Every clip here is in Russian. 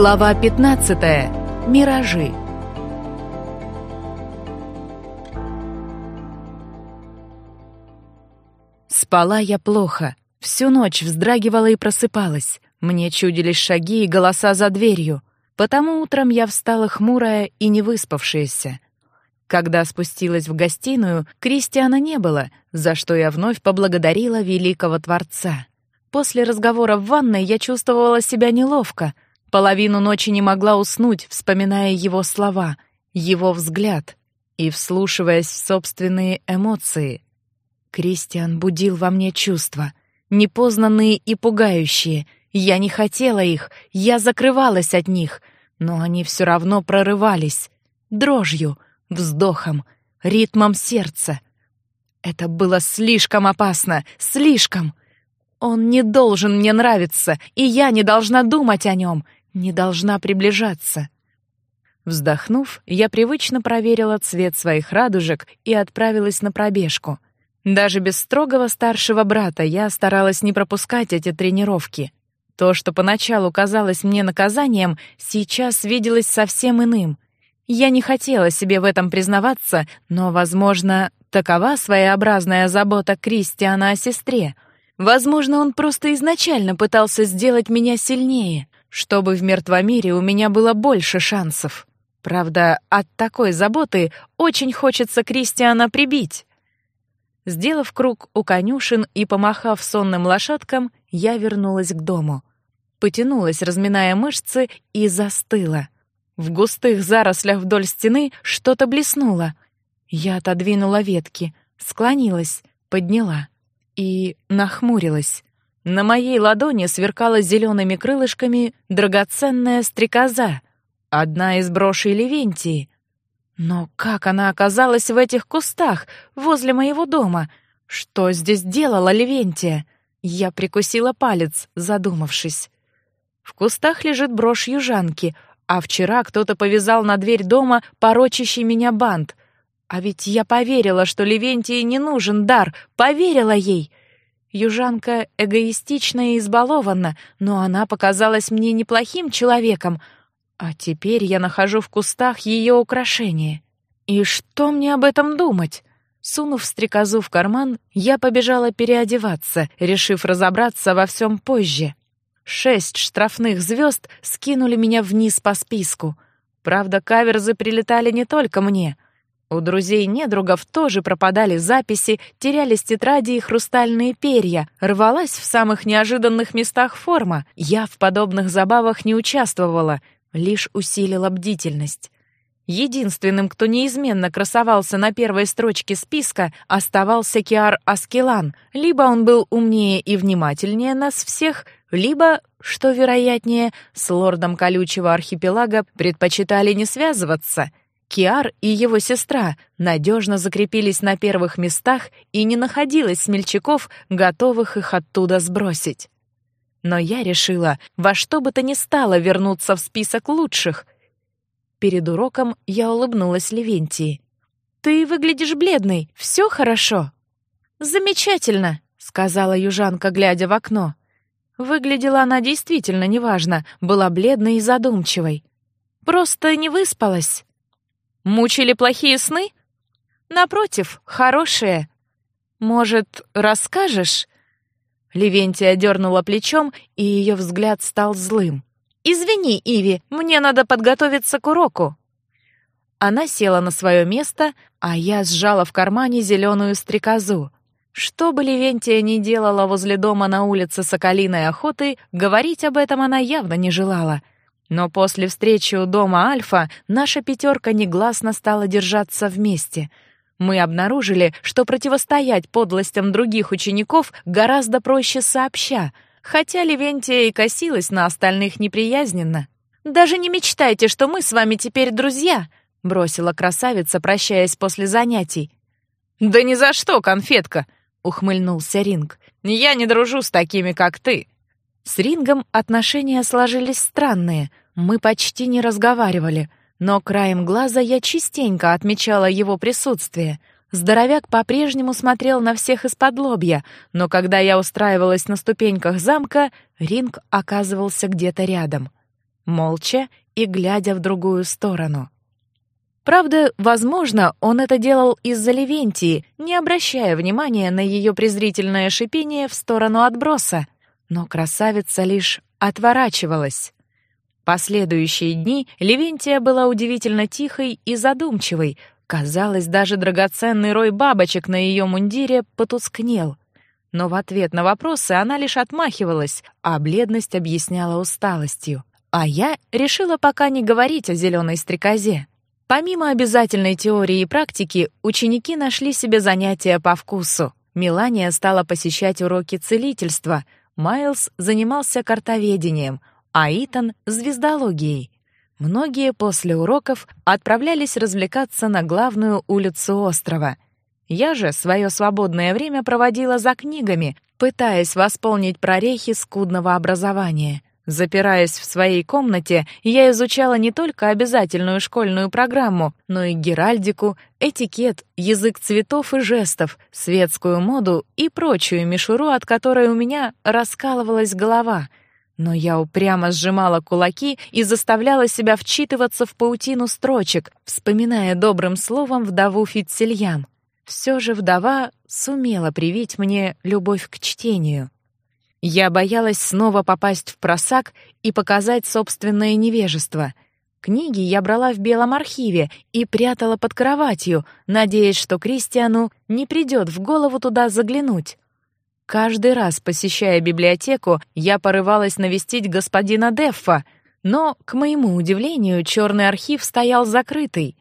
Глава 15. Миражи. Спала я плохо. Всю ночь вздрагивала и просыпалась. Мне чудились шаги и голоса за дверью. Потому утром я встала хмурая и невыспавшаяся. Когда спустилась в гостиную, Кристиана не было, за что я вновь поблагодарила великого Творца. После разговора в ванной я чувствовала себя неловко — Половину ночи не могла уснуть, вспоминая его слова, его взгляд и вслушиваясь в собственные эмоции. Кристиан будил во мне чувства, непознанные и пугающие. Я не хотела их, я закрывалась от них, но они все равно прорывались. Дрожью, вздохом, ритмом сердца. Это было слишком опасно, слишком. Он не должен мне нравиться, и я не должна думать о нем — не должна приближаться. Вздохнув, я привычно проверила цвет своих радужек и отправилась на пробежку. Даже без строгого старшего брата я старалась не пропускать эти тренировки. То, что поначалу казалось мне наказанием, сейчас виделось совсем иным. Я не хотела себе в этом признаваться, но, возможно, такова своеобразная забота Кристиана о сестре. Возможно, он просто изначально пытался сделать меня сильнее чтобы в мертвом мире у меня было больше шансов. Правда, от такой заботы очень хочется Кристиана прибить. Сделав круг у конюшен и помахав сонным лошадкам, я вернулась к дому. Потянулась, разминая мышцы, и застыла. В густых зарослях вдоль стены что-то блеснуло. Я отодвинула ветки, склонилась, подняла и нахмурилась. На моей ладони сверкала зелеными крылышками драгоценная стрекоза, одна из брошей Левентии. Но как она оказалась в этих кустах возле моего дома? Что здесь делала Левентия? Я прикусила палец, задумавшись. В кустах лежит брошь южанки, а вчера кто-то повязал на дверь дома порочащий меня бант. А ведь я поверила, что Левентии не нужен дар, поверила ей. Южанка эгоистична и избалована, но она показалась мне неплохим человеком, а теперь я нахожу в кустах ее украшение. И что мне об этом думать? Сунув стрекозу в карман, я побежала переодеваться, решив разобраться во всем позже. Шесть штрафных звезд скинули меня вниз по списку. Правда, каверзы прилетали не только мне — у друзей-недругов тоже пропадали записи, терялись тетради и хрустальные перья, рвалась в самых неожиданных местах форма. Я в подобных забавах не участвовала, лишь усилила бдительность. Единственным, кто неизменно красовался на первой строчке списка, оставался Киар Аскелан. Либо он был умнее и внимательнее нас всех, либо, что вероятнее, с лордом колючего архипелага предпочитали не связываться — Киар и его сестра надежно закрепились на первых местах и не находилось смельчаков, готовых их оттуда сбросить. Но я решила во что бы то ни стало вернуться в список лучших. Перед уроком я улыбнулась Левентии. «Ты выглядишь бледной, все хорошо?» «Замечательно», — сказала южанка, глядя в окно. Выглядела она действительно неважно, была бледной и задумчивой. «Просто не выспалась». Мучили плохие сны? Напротив, хорошие. Может, расскажешь? Левентия дернула плечом, и ее взгляд стал злым. «Извини, Иви, мне надо подготовиться к уроку». Она села на свое место, а я сжала в кармане зеленую стрекозу. Что бы Левентия ни делала возле дома на улице Соколиной охоты, говорить об этом она явно не желала — но после встречи у дома Альфа наша пятерка негласно стала держаться вместе. Мы обнаружили, что противостоять подлостям других учеников гораздо проще сообща, хотя Левентия и косилась на остальных неприязненно. «Даже не мечтайте, что мы с вами теперь друзья», — бросила красавица, прощаясь после занятий. «Да ни за что, конфетка!» — ухмыльнулся Ринг. «Я не дружу с такими, как ты. С Рингом отношения сложились странные. Мы почти не разговаривали, но краем глаза я частенько отмечала его присутствие. Здоровяк по-прежнему смотрел на всех из-под лобья, но когда я устраивалась на ступеньках замка, Ринг оказывался где-то рядом. молча и глядя в другую сторону. Правда, возможно, он это делал из-за Левентии, не обращая внимания на ее презрительное шипение в сторону отброса, но красавица лишь отворачивалась. Последующие дни Левентия была удивительно тихой и задумчивой. Казалось, даже драгоценный рой бабочек на ее мундире потускнел. Но в ответ на вопросы она лишь отмахивалась, а бледность объясняла усталостью. А я решила пока не говорить о зеленой стрекозе. Помимо обязательной теории и практики, ученики нашли себе занятия по вкусу. Милания стала посещать уроки целительства, Майлз занимался картоведением, а Итан — звездологией. Многие после уроков отправлялись развлекаться на главную улицу острова. Я же свое свободное время проводила за книгами, пытаясь восполнить прорехи скудного образования — Запираясь в своей комнате, я изучала не только обязательную школьную программу, но и геральдику, этикет, язык цветов и жестов, светскую моду и прочую мишуру, от которой у меня раскалывалась голова. Но я упрямо сжимала кулаки и заставляла себя вчитываться в паутину строчек, вспоминая добрым словом вдову Фитцельям. Все же вдова сумела привить мне любовь к чтению. Я боялась снова попасть в просак и показать собственное невежество. Книги я брала в белом архиве и прятала под кроватью, надеясь, что Кристиану не придет в голову туда заглянуть. Каждый раз, посещая библиотеку, я порывалась навестить господина Деффа, но, к моему удивлению, черный архив стоял закрытый.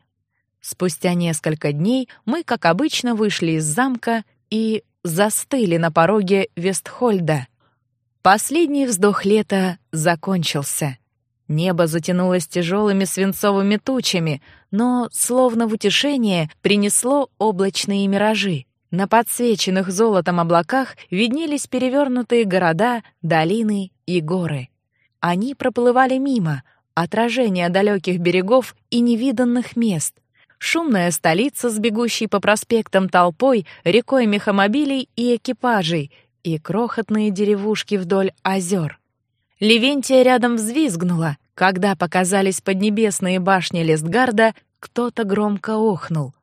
Спустя несколько дней мы, как обычно, вышли из замка и застыли на пороге Вестхольда. Последний вздох лета закончился. Небо затянулось тяжелыми свинцовыми тучами, но, словно в утешение, принесло облачные миражи. На подсвеченных золотом облаках виднелись перевернутые города, долины и горы. Они проплывали мимо, отражения далеких берегов и невиданных мест. Шумная столица с бегущей по проспектам толпой, рекой мехомобилей и экипажей — и крохотные деревушки вдоль озер. Левентия рядом взвизгнула. Когда показались поднебесные башни Лестгарда, кто-то громко охнул.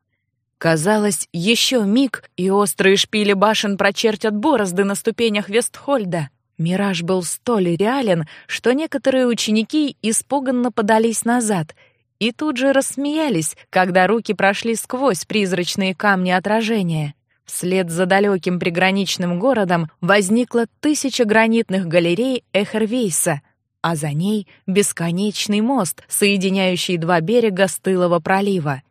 Казалось, еще миг, и острые шпили башен прочертят борозды на ступенях Вестхольда. Мираж был столь реален, что некоторые ученики испуганно подались назад и тут же рассмеялись, когда руки прошли сквозь призрачные камни отражения. Вслед за далеким приграничным городом возникла тысяча гранитных галерей Эхервейса, а за ней бесконечный мост, соединяющий два берега стылого пролива.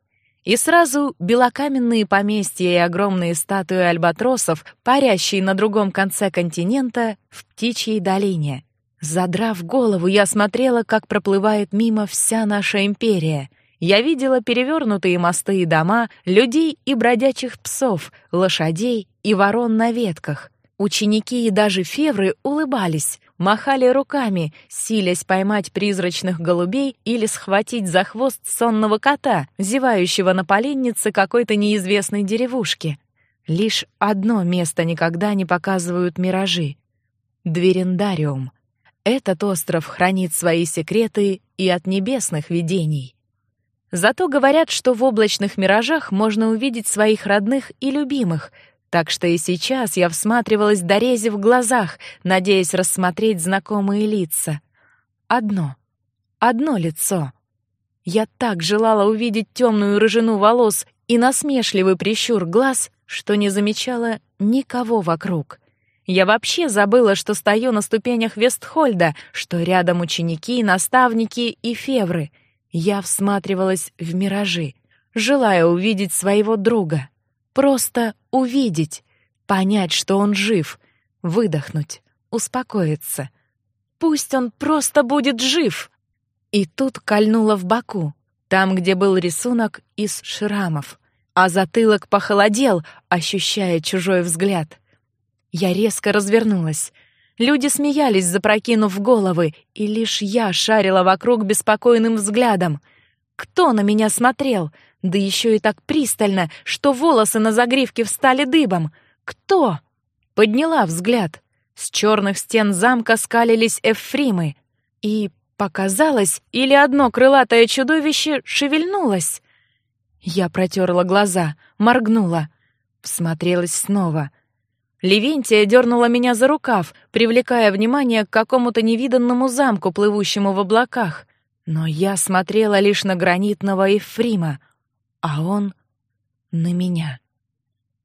И сразу белокаменные поместья и огромные статуи альбатросов, парящие на другом конце континента в птичьей долине. Задрав голову, я смотрела, как проплывает мимо вся наша империя — я видела перевернутые мосты и дома, людей и бродячих псов, лошадей и ворон на ветках. Ученики и даже февры улыбались, махали руками, силясь поймать призрачных голубей или схватить за хвост сонного кота, зевающего на поленнице какой-то неизвестной деревушки. Лишь одно место никогда не показывают миражи — Дверендариум. Этот остров хранит свои секреты и от небесных видений. Зато говорят, что в облачных миражах можно увидеть своих родных и любимых, так что и сейчас я всматривалась до рези в глазах, надеясь рассмотреть знакомые лица. Одно. Одно лицо. Я так желала увидеть темную рыжину волос и насмешливый прищур глаз, что не замечала никого вокруг. Я вообще забыла, что стою на ступенях Вестхольда, что рядом ученики, наставники и февры — я всматривалась в миражи, желая увидеть своего друга. Просто увидеть, понять, что он жив, выдохнуть, успокоиться. Пусть он просто будет жив. И тут кольнуло в боку, там, где был рисунок из шрамов, а затылок похолодел, ощущая чужой взгляд. Я резко развернулась — Люди смеялись, запрокинув головы, и лишь я шарила вокруг беспокойным взглядом. Кто на меня смотрел? Да еще и так пристально, что волосы на загривке встали дыбом. Кто? Подняла взгляд. С черных стен замка скалились эфримы. И показалось, или одно крылатое чудовище шевельнулось. Я протерла глаза, моргнула, всмотрелась снова. Левентия дернула меня за рукав, привлекая внимание к какому-то невиданному замку, плывущему в облаках. Но я смотрела лишь на гранитного Ефрима, а он — на меня.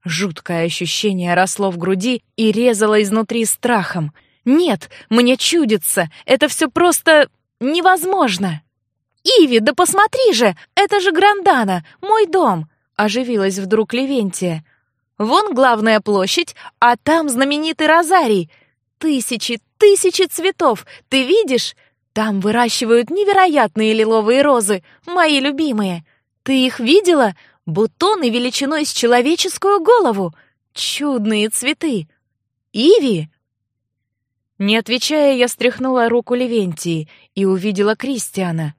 Жуткое ощущение росло в груди и резало изнутри страхом. «Нет, мне чудится! Это все просто невозможно!» «Иви, да посмотри же! Это же Грандана, мой дом!» — оживилась вдруг Левентия. «Вон главная площадь, а там знаменитый розарий. Тысячи, тысячи цветов, ты видишь? Там выращивают невероятные лиловые розы, мои любимые. Ты их видела? Бутоны величиной с человеческую голову. Чудные цветы. Иви!» Не отвечая, я стряхнула руку Левентии и увидела Кристиана.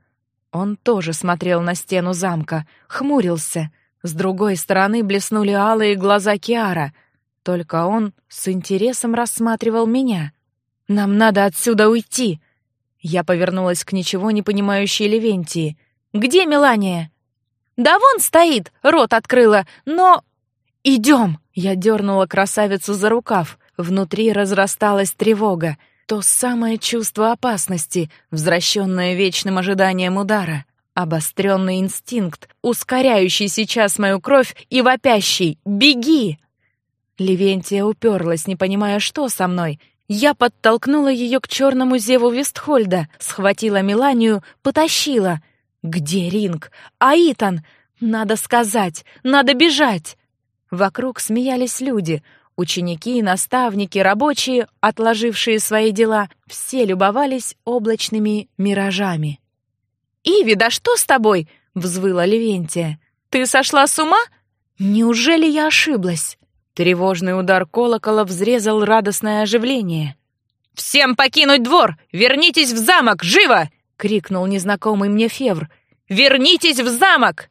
Он тоже смотрел на стену замка, хмурился. С другой стороны блеснули алые глаза Киара. Только он с интересом рассматривал меня. «Нам надо отсюда уйти!» Я повернулась к ничего не понимающей Левентии. «Где Мелания?» «Да вон стоит!» — рот открыла. «Но...» «Идем!» — я дернула красавицу за рукав. Внутри разрасталась тревога. То самое чувство опасности, возвращенное вечным ожиданием удара. Обостренный инстинкт, ускоряющий сейчас мою кровь и вопящий «Беги!». Левентия уперлась, не понимая, что со мной. Я подтолкнула ее к черному зеву Вестхольда, схватила Меланию, потащила. «Где Ринг? Аитан? Надо сказать, надо бежать!» Вокруг смеялись люди — Ученики, наставники, рабочие, отложившие свои дела, все любовались облачными миражами. «Иви, да что с тобой?» — взвыла Левентия. «Ты сошла с ума? Неужели я ошиблась?» Тревожный удар колокола взрезал радостное оживление. «Всем покинуть двор! Вернитесь в замок! Живо!» — крикнул незнакомый мне Февр. «Вернитесь в замок!»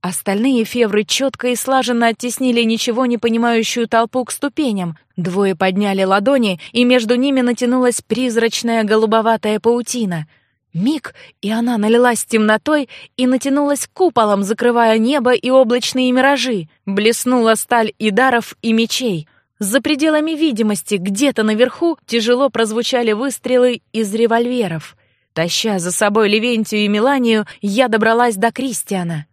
Остальные февры четко и слаженно оттеснили ничего не понимающую толпу к ступеням. Двое подняли ладони, и между ними натянулась призрачная голубоватая паутина. Миг, и она налилась темнотой и натянулась куполом, закрывая небо и облачные миражи. Блеснула сталь и даров, и мечей. За пределами видимости, где-то наверху, тяжело прозвучали выстрелы из револьверов. Таща за собой Левентию и Меланию, я добралась до Кристиана.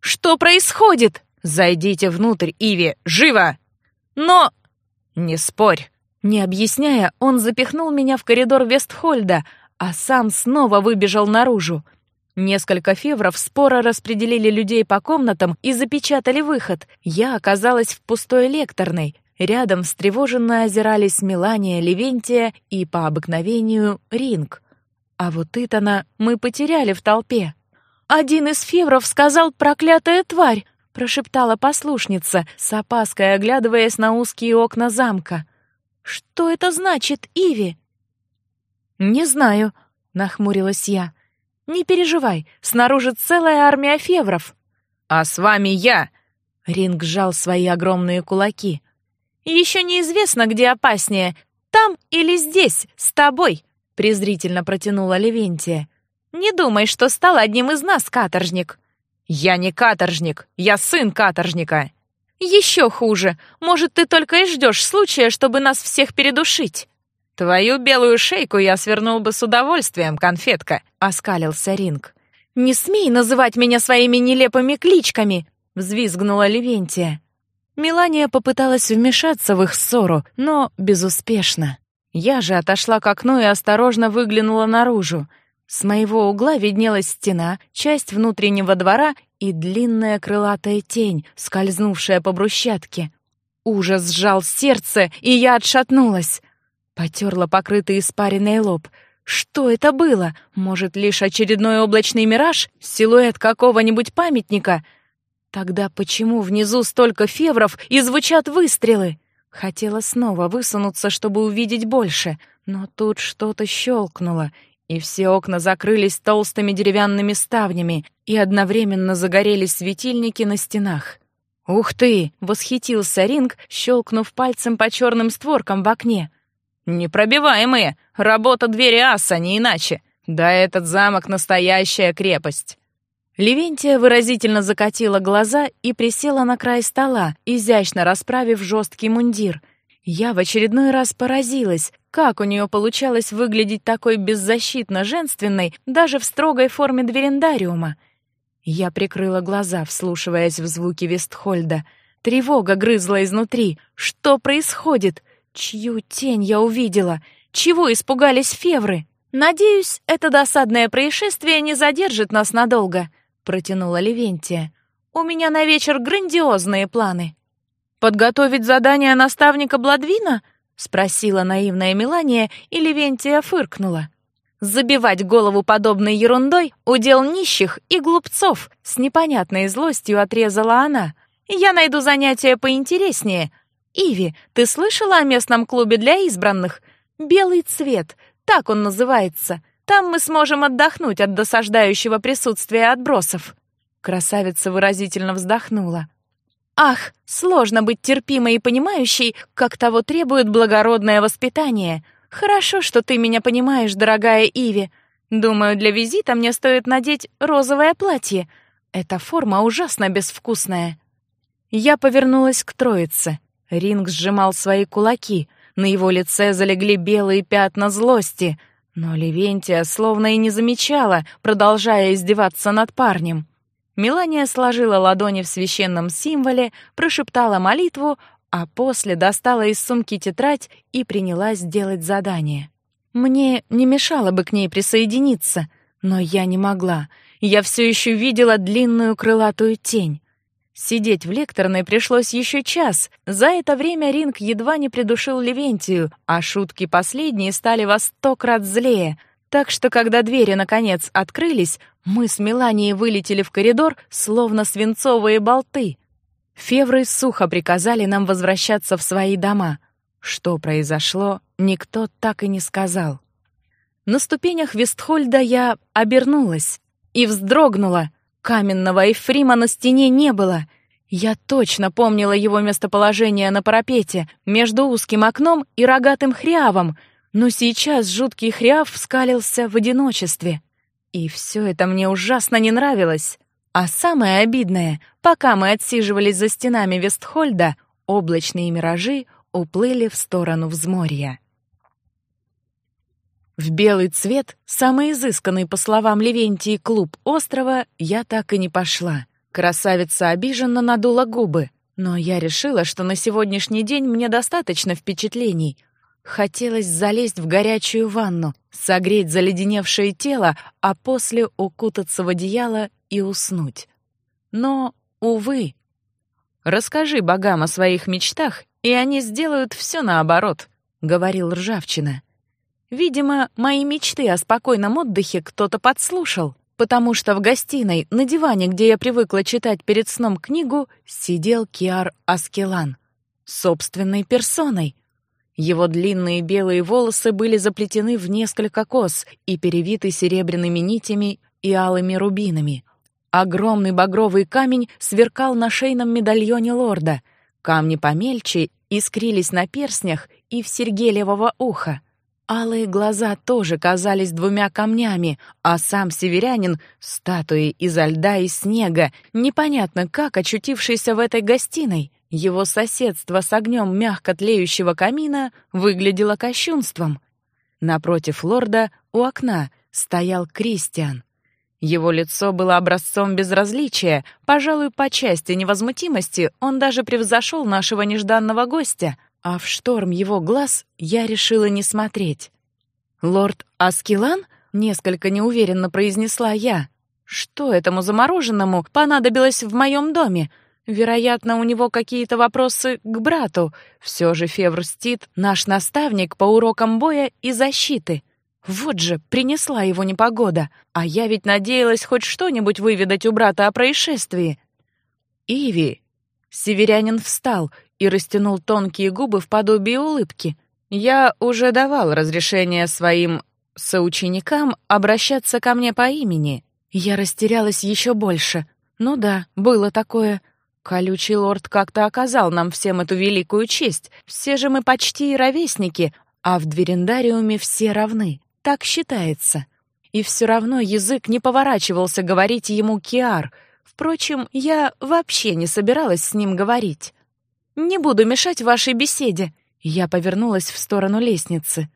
Что происходит? Зайдите внутрь, Иви, живо! Но... Не спорь. Не объясняя, он запихнул меня в коридор Вестхольда, а сам снова выбежал наружу. Несколько февров споро распределили людей по комнатам и запечатали выход. Я оказалась в пустой лекторной. Рядом встревоженно озирались Мелания, Левентия и, по обыкновению, Ринг. А вот Итана мы потеряли в толпе. «Один из февров сказал проклятая тварь!» — прошептала послушница, с опаской оглядываясь на узкие окна замка. «Что это значит, Иви?» «Не знаю», — нахмурилась я. «Не переживай, снаружи целая армия февров». «А с вами я!» — Ринг сжал свои огромные кулаки. «Еще неизвестно, где опаснее, там или здесь, с тобой», — презрительно протянула Левентия. Не думай, что стал одним из нас, каторжник. Я не каторжник, я сын каторжника. Еще хуже. Может, ты только и ждешь случая, чтобы нас всех передушить. Твою белую шейку я свернул бы с удовольствием, конфетка, оскалился Ринг. Не смей называть меня своими нелепыми кличками, взвизгнула Левентия. Мелания попыталась вмешаться в их ссору, но безуспешно. Я же отошла к окну и осторожно выглянула наружу. С моего угла виднелась стена, часть внутреннего двора и длинная крылатая тень, скользнувшая по брусчатке. Ужас сжал сердце, и я отшатнулась. Потерла покрытый испаренный лоб. Что это было? Может, лишь очередной облачный мираж? Силуэт какого-нибудь памятника? Тогда почему внизу столько февров и звучат выстрелы? Хотела снова высунуться, чтобы увидеть больше, но тут что-то щелкнуло, и все окна закрылись толстыми деревянными ставнями, и одновременно загорелись светильники на стенах. «Ух ты!» — восхитился Ринг, щелкнув пальцем по черным створкам в окне. «Непробиваемые! Работа двери аса, не иначе! Да этот замок — настоящая крепость. Левентия выразительно закатила глаза и присела на край стола, изящно расправив жесткий мундир. Я в очередной раз поразилась, как у нее получалось выглядеть такой беззащитно женственной даже в строгой форме дверендариума. Я прикрыла глаза, вслушиваясь в звуки Вестхольда. Тревога грызла изнутри. Что происходит? Чью тень я увидела? Чего испугались февры? Надеюсь, это досадное происшествие не задержит нас надолго протянула Левентия. У меня на вечер грандиозные планы. Подготовить задание наставника Бладвина? спросила наивная Мелания, и Левентия фыркнула. Забивать голову подобной ерундой удел нищих и глупцов, с непонятной злостью отрезала она. Я найду занятие поинтереснее. Иви, ты слышала о местном клубе для избранных? Белый цвет, так он называется. Там мы сможем отдохнуть от досаждающего присутствия отбросов». Красавица выразительно вздохнула. «Ах, сложно быть терпимой и понимающей, как того требует благородное воспитание. Хорошо, что ты меня понимаешь, дорогая Иви. Думаю, для визита мне стоит надеть розовое платье. Эта форма ужасно безвкусная». Я повернулась к троице. Ринг сжимал свои кулаки. На его лице залегли белые пятна злости. Но Левентия словно и не замечала, продолжая издеваться над парнем. Мелания сложила ладони в священном символе, прошептала молитву, а после достала из сумки тетрадь и принялась делать задание. Мне не мешало бы к ней присоединиться, но я не могла. Я все еще видела длинную крылатую тень. Сидеть в лекторной пришлось еще час. За это время Ринг едва не придушил Левентию, а шутки последние стали во сто крат злее. Так что, когда двери наконец открылись, мы с Меланией вылетели в коридор, словно свинцовые болты. Февры сухо приказали нам возвращаться в свои дома. Что произошло, никто так и не сказал. На ступенях Вестхольда я обернулась и вздрогнула — Каменного Эйфрима на стене не было. Я точно помнила его местоположение на парапете, между узким окном и рогатым хрявом, но сейчас жуткий хряв скалился в одиночестве. И все это мне ужасно не нравилось. А самое обидное, пока мы отсиживались за стенами Вестхольда, облачные миражи уплыли в сторону взморья. В белый цвет, самый изысканный, по словам Левентии, клуб острова, я так и не пошла. Красавица обиженно надула губы, но я решила, что на сегодняшний день мне достаточно впечатлений. Хотелось залезть в горячую ванну, согреть заледеневшее тело, а после укутаться в одеяло и уснуть. Но, увы. Расскажи богам о своих мечтах, и они сделают все наоборот, говорил Ржавчина. Видимо, мои мечты о спокойном отдыхе кто-то подслушал, потому что в гостиной, на диване, где я привыкла читать перед сном книгу, сидел Киар Аскелан. Собственной персоной. Его длинные белые волосы были заплетены в несколько кос и перевиты серебряными нитями и алыми рубинами. Огромный багровый камень сверкал на шейном медальоне лорда. Камни помельче искрились на перстнях и в серьге левого уха. Алые глаза тоже казались двумя камнями, а сам северянин — статуей изо льда и снега, непонятно как очутившийся в этой гостиной. Его соседство с огнем мягко тлеющего камина выглядело кощунством. Напротив лорда, у окна, стоял Кристиан. Его лицо было образцом безразличия, пожалуй, по части невозмутимости он даже превзошел нашего нежданного гостя — а в шторм его глаз я решила не смотреть. «Лорд Аскилан?» — несколько неуверенно произнесла я. «Что этому замороженному понадобилось в моем доме? Вероятно, у него какие-то вопросы к брату. Все же Февр Стит — наш наставник по урокам боя и защиты. Вот же, принесла его непогода. А я ведь надеялась хоть что-нибудь выведать у брата о происшествии». «Иви!» Северянин встал и растянул тонкие губы в подобии улыбки. Я уже давал разрешение своим соученикам обращаться ко мне по имени. Я растерялась еще больше. Ну да, было такое. Колючий лорд как-то оказал нам всем эту великую честь. Все же мы почти ровесники, а в Дверендариуме все равны. Так считается. и все равно язык не поворачивался говорить ему Киар. Впрочем, я вообще не собиралась с ним говорить. «Не буду мешать вашей беседе», — я повернулась в сторону лестницы.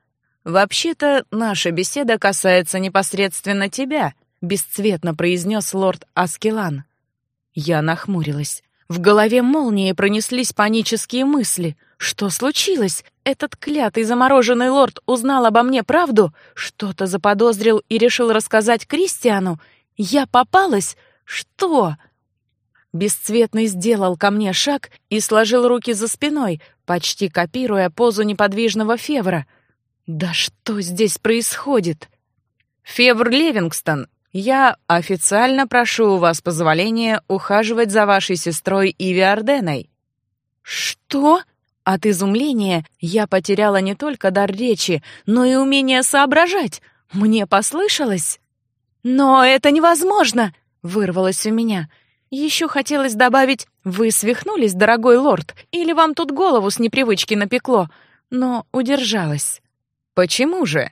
«Вообще-то наша беседа касается непосредственно тебя», — бесцветно произнес лорд Аскелан. Я нахмурилась. В голове молнии пронеслись панические мысли. Что случилось? Этот клятый замороженный лорд узнал обо мне правду? Что-то заподозрил и решил рассказать Кристиану? Я попалась? Что? Бесцветный сделал ко мне шаг и сложил руки за спиной, почти копируя позу неподвижного Февра. Да что здесь происходит? Февр Левингстон, я официально прошу у вас позволения ухаживать за вашей сестрой Иви Арденой. Что? От изумления я потеряла не только дар речи, но и умение соображать. Мне послышалось? Но это невозможно, вырвалось у меня. Еще хотелось добавить: "Вы свихнулись, дорогой лорд, или вам тут голову с непривычки напекло?" Но удержалась. Почему же?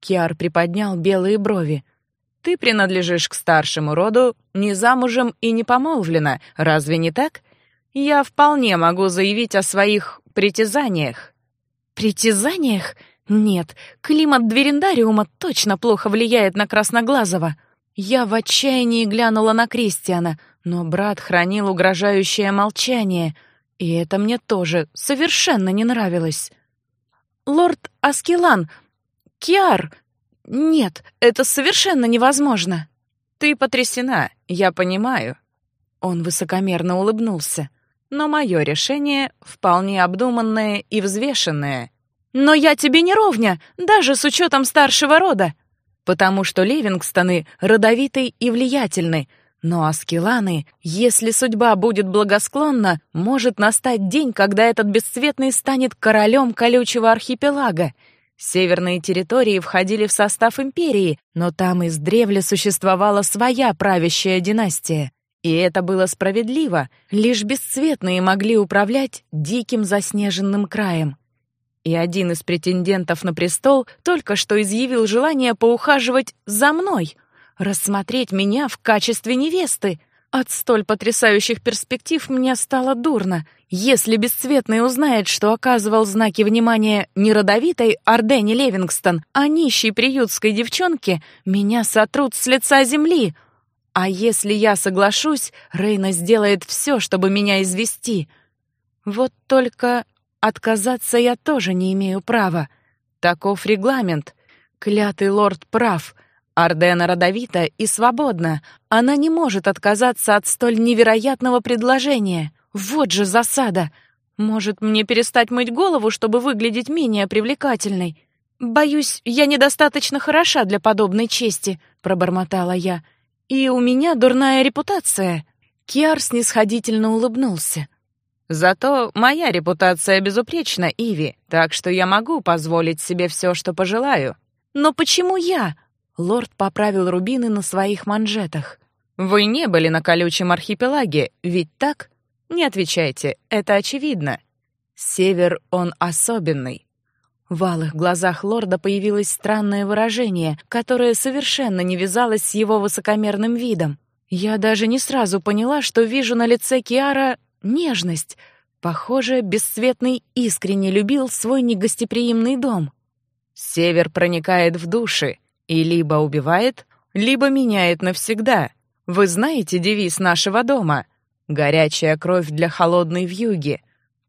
Киар приподнял белые брови. Ты принадлежишь к старшему роду, не замужем и не помолвлена, разве не так? Я вполне могу заявить о своих притязаниях». «Притязаниях? Нет, климат Дверендариума точно плохо влияет на Красноглазого». Я в отчаянии глянула на Кристиана, но брат хранил угрожающее молчание, и это мне тоже совершенно не нравилось. «Лорд Аскелан, Киар, «Нет, это совершенно невозможно!» «Ты потрясена, я понимаю». Он высокомерно улыбнулся. «Но мое решение вполне обдуманное и взвешенное». «Но я тебе не ровня, даже с учетом старшего рода!» «Потому что Левингстоны родовиты и влиятельны, но Аскеланы, если судьба будет благосклонна, может настать день, когда этот бесцветный станет королем колючего архипелага, Северные территории входили в состав империи, но там издревле существовала своя правящая династия. И это было справедливо, лишь бесцветные могли управлять диким заснеженным краем. И один из претендентов на престол только что изъявил желание поухаживать за мной, рассмотреть меня в качестве невесты — от столь потрясающих перспектив мне стало дурно. Если Бесцветный узнает, что оказывал знаки внимания не родовитой Ардене Левингстон, а нищей приютской девчонке, меня сотрут с лица земли. А если я соглашусь, Рейна сделает все, чтобы меня извести. Вот только отказаться я тоже не имею права. Таков регламент. Клятый лорд прав — Ардена родовита и свободна. Она не может отказаться от столь невероятного предложения. Вот же засада. Может, мне перестать мыть голову, чтобы выглядеть менее привлекательной? Боюсь, я недостаточно хороша для подобной чести, пробормотала я. И у меня дурная репутация. Киар снисходительно улыбнулся. Зато моя репутация безупречна, Иви, так что я могу позволить себе все, что пожелаю. Но почему я? Лорд поправил рубины на своих манжетах. «Вы не были на колючем архипелаге, ведь так? Не отвечайте, это очевидно. Север, он особенный». В алых глазах лорда появилось странное выражение, которое совершенно не вязалось с его высокомерным видом. Я даже не сразу поняла, что вижу на лице Киара нежность. Похоже, Бесцветный искренне любил свой негостеприимный дом. «Север проникает в души, и либо убивает, либо меняет навсегда. Вы знаете девиз нашего дома? Горячая кровь для холодной вьюги.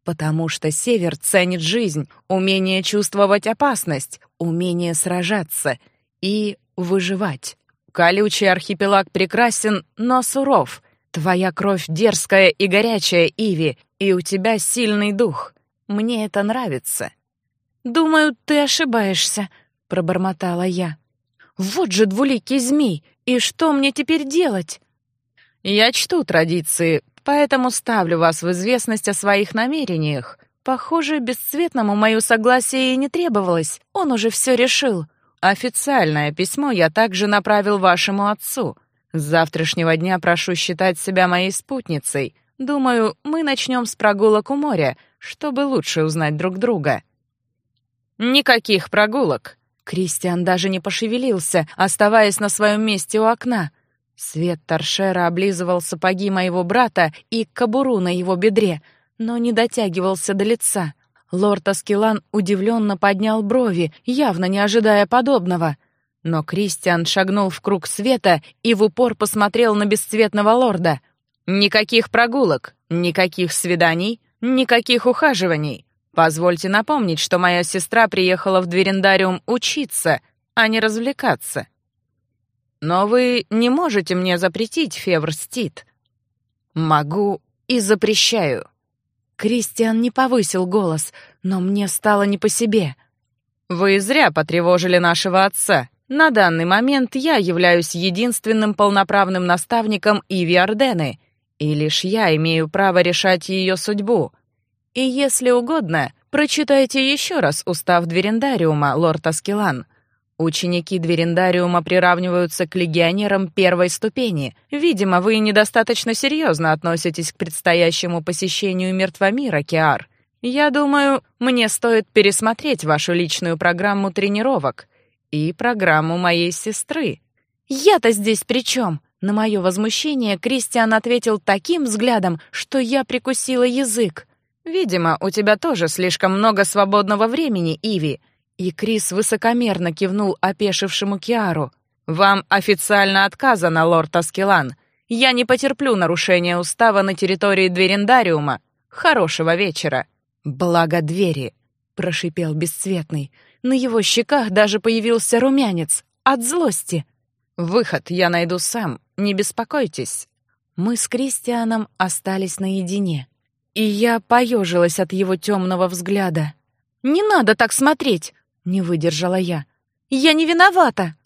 Потому что север ценит жизнь, умение чувствовать опасность, умение сражаться и выживать. Колючий архипелаг прекрасен, но суров. Твоя кровь дерзкая и горячая, Иви, и у тебя сильный дух. Мне это нравится. Думаю, ты ошибаешься, пробормотала я. Вот же двуликий змей! И что мне теперь делать? Я чту традиции, поэтому ставлю вас в известность о своих намерениях. Похоже, бесцветному мое согласие и не требовалось. Он уже все решил. Официальное письмо я также направил вашему отцу. С завтрашнего дня прошу считать себя моей спутницей. Думаю, мы начнем с прогулок у моря, чтобы лучше узнать друг друга. Никаких прогулок. Кристиан даже не пошевелился, оставаясь на своем месте у окна. Свет торшера облизывал сапоги моего брата и кобуру на его бедре, но не дотягивался до лица. Лорд Аскелан удивленно поднял брови, явно не ожидая подобного. Но Кристиан шагнул в круг света и в упор посмотрел на бесцветного лорда. «Никаких прогулок, никаких свиданий, никаких ухаживаний. Позвольте напомнить, что моя сестра приехала в Дверендариум учиться, а не развлекаться. Но вы не можете мне запретить, Феврстит. Могу и запрещаю. Кристиан не повысил голос, но мне стало не по себе. Вы зря потревожили нашего отца. На данный момент я являюсь единственным полноправным наставником Иви Ордены, и лишь я имею право решать ее судьбу — и если угодно, прочитайте еще раз устав Дверендариума, лорд Аскелан. Ученики Дверендариума приравниваются к легионерам первой ступени. Видимо, вы недостаточно серьезно относитесь к предстоящему посещению мертвомира, Киар. Я думаю, мне стоит пересмотреть вашу личную программу тренировок и программу моей сестры. Я-то здесь при чем? На мое возмущение Кристиан ответил таким взглядом, что я прикусила язык. «Видимо, у тебя тоже слишком много свободного времени, Иви». И Крис высокомерно кивнул опешившему Киару. «Вам официально отказано, лорд Аскелан. Я не потерплю нарушения устава на территории Дверендариума. Хорошего вечера». «Благо двери», — прошипел Бесцветный. На его щеках даже появился румянец. От злости. «Выход я найду сам, не беспокойтесь». Мы с Кристианом остались наедине. И я поежилась от его темного взгляда. «Не надо так смотреть!» — не выдержала я. «Я не виновата!»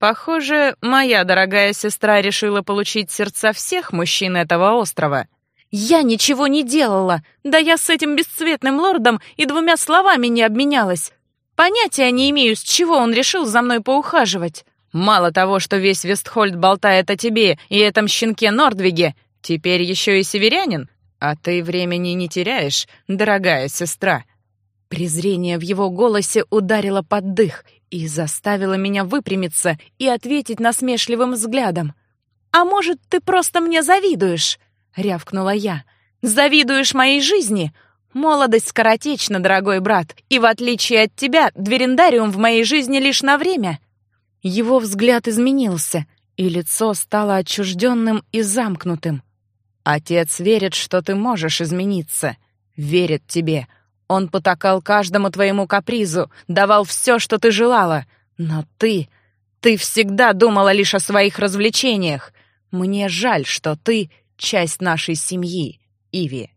«Похоже, моя дорогая сестра решила получить сердца всех мужчин этого острова». «Я ничего не делала! Да я с этим бесцветным лордом и двумя словами не обменялась! Понятия не имею, с чего он решил за мной поухаживать!» «Мало того, что весь Вестхольд болтает о тебе и этом щенке Нордвиге, теперь еще и северянин? «А ты времени не теряешь, дорогая сестра?» Презрение в его голосе ударило под дых и заставило меня выпрямиться и ответить насмешливым взглядом. «А может, ты просто мне завидуешь?» — рявкнула я. «Завидуешь моей жизни? Молодость скоротечна, дорогой брат, и в отличие от тебя, дверендариум в моей жизни лишь на время». Его взгляд изменился, и лицо стало отчужденным и замкнутым. Отец верит, что ты можешь измениться. Верит тебе. Он потакал каждому твоему капризу, давал все, что ты желала. Но ты... Ты всегда думала лишь о своих развлечениях. Мне жаль, что ты — часть нашей семьи, Иви.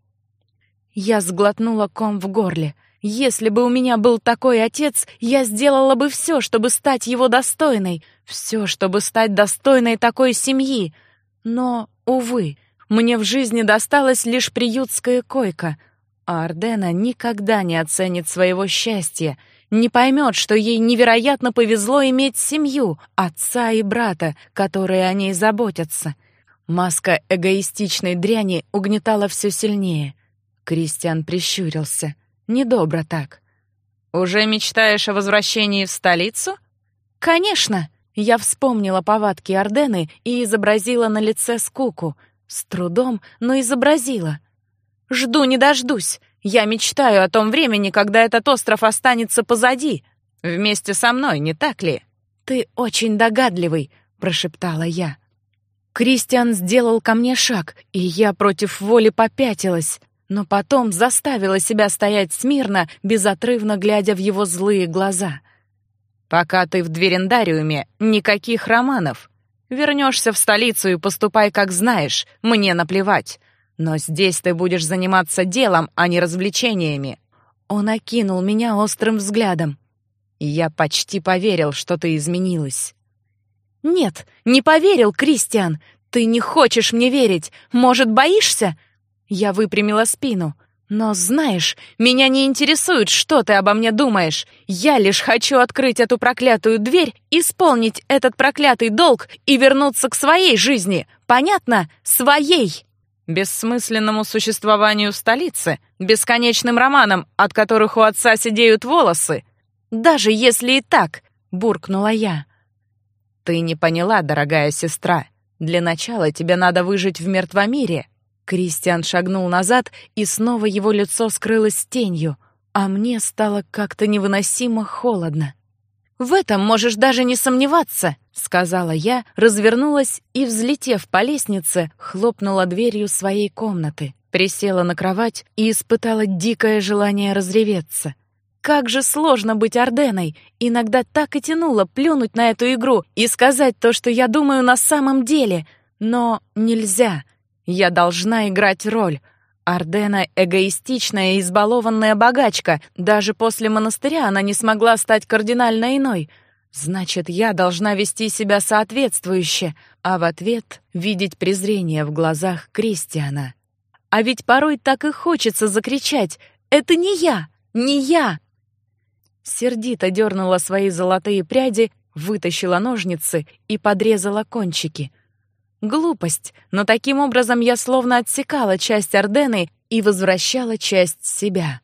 Я сглотнула ком в горле. Если бы у меня был такой отец, я сделала бы все, чтобы стать его достойной, все, чтобы стать достойной такой семьи. Но, увы, мне в жизни досталась лишь приютская койка, а Ардена никогда не оценит своего счастья, не поймет, что ей невероятно повезло иметь семью, отца и брата, которые о ней заботятся. Маска эгоистичной дряни угнетала все сильнее. Кристиан прищурился. Недобро так. «Уже мечтаешь о возвращении в столицу?» «Конечно!» Я вспомнила повадки Ордены и изобразила на лице скуку — с трудом, но изобразила. «Жду не дождусь. Я мечтаю о том времени, когда этот остров останется позади. Вместе со мной, не так ли?» «Ты очень догадливый», — прошептала я. Кристиан сделал ко мне шаг, и я против воли попятилась, но потом заставила себя стоять смирно, безотрывно глядя в его злые глаза. «Пока ты в дверендариуме, никаких романов. Вернешься в столицу и поступай, как знаешь, мне наплевать. Но здесь ты будешь заниматься делом, а не развлечениями». Он окинул меня острым взглядом. Я почти поверил, что ты изменилась. «Нет, не поверил, Кристиан. Ты не хочешь мне верить. Может, боишься?» Я выпрямила спину. Но знаешь, меня не интересует, что ты обо мне думаешь. Я лишь хочу открыть эту проклятую дверь, исполнить этот проклятый долг и вернуться к своей жизни. Понятно? Своей. Бессмысленному существованию столицы, бесконечным романам, от которых у отца сидеют волосы. Даже если и так, — буркнула я. «Ты не поняла, дорогая сестра. Для начала тебе надо выжить в мертвомире». Кристиан шагнул назад, и снова его лицо скрылось тенью, а мне стало как-то невыносимо холодно. «В этом можешь даже не сомневаться», — сказала я, развернулась и, взлетев по лестнице, хлопнула дверью своей комнаты, присела на кровать и испытала дикое желание разреветься. Как же сложно быть Орденой! Иногда так и тянуло плюнуть на эту игру и сказать то, что я думаю на самом деле. Но нельзя. Я должна играть роль — Ардена — эгоистичная и избалованная богачка. Даже после монастыря она не смогла стать кардинально иной. Значит, я должна вести себя соответствующе, а в ответ видеть презрение в глазах Кристиана. А ведь порой так и хочется закричать «Это не я! Не я!» Сердито дернула свои золотые пряди, вытащила ножницы и подрезала кончики — Глупость, но таким образом я словно отсекала часть Ордены и возвращала часть себя.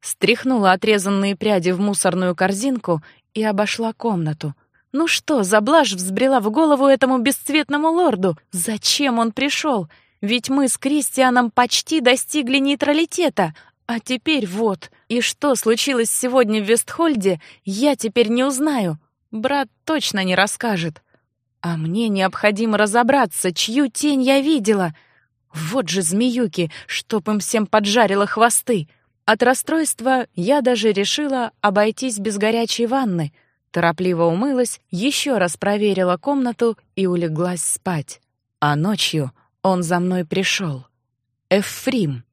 Стряхнула отрезанные пряди в мусорную корзинку и обошла комнату. Ну что, за блажь взбрела в голову этому бесцветному лорду? Зачем он пришел? Ведь мы с Кристианом почти достигли нейтралитета, а теперь вот. И что случилось сегодня в Вестхольде, я теперь не узнаю. Брат точно не расскажет. А мне необходимо разобраться, чью тень я видела. Вот же змеюки, чтоб им всем поджарило хвосты. От расстройства я даже решила обойтись без горячей ванны. Торопливо умылась, еще раз проверила комнату и улеглась спать. А ночью он за мной пришел. Эфрим.